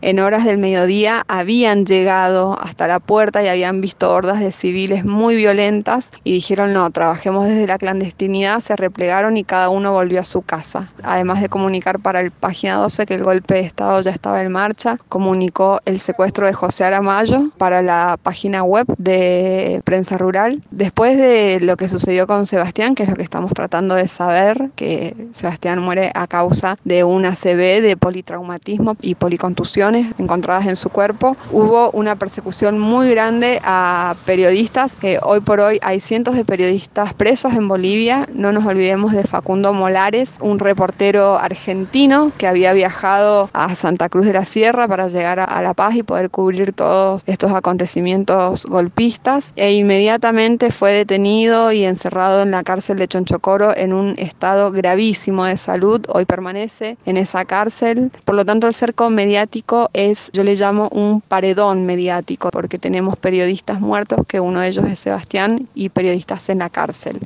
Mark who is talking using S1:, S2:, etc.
S1: en horas del mediodía habían llegado hasta la puerta y habían visto hordas de civiles muy violentas y dijeron no, trabajemos desde la clandestinidad, se replegaron y cada uno volvió a su casa. Además de comunicar para el página 12 que el golpe de Estado ya estaba en marcha, comunicó el secuestro de José Aramayo para la página web de Prensa Rural. Después de lo que sucedió con Sebastián, que es lo que estamos tratando de saber, que Sebastián muere a causa de un ACV de politraumatismo y policontusiones encontradas en su cuerpo, hubo una persecución muy grande a periodistas, que hoy por hoy hay cientos de periodistas presos en Bolivia, no nos olvidemos de Facundo Molares, un reportero argentino que había viajado a Santa Cruz de la Sierra para llegar a La Paz y poder cubrir todos estos acontecimientos golpistas. E inmediatamente fue detenido y encerrado en la cárcel de Chonchocoro en un estado gravísimo de salud, hoy permanece en esa cárcel, por lo tanto el cerco mediático es, yo le llamo un paredón mediático, porque tenemos periodistas muertos, que uno de ellos es Sebastián, y periodistas en la cárcel.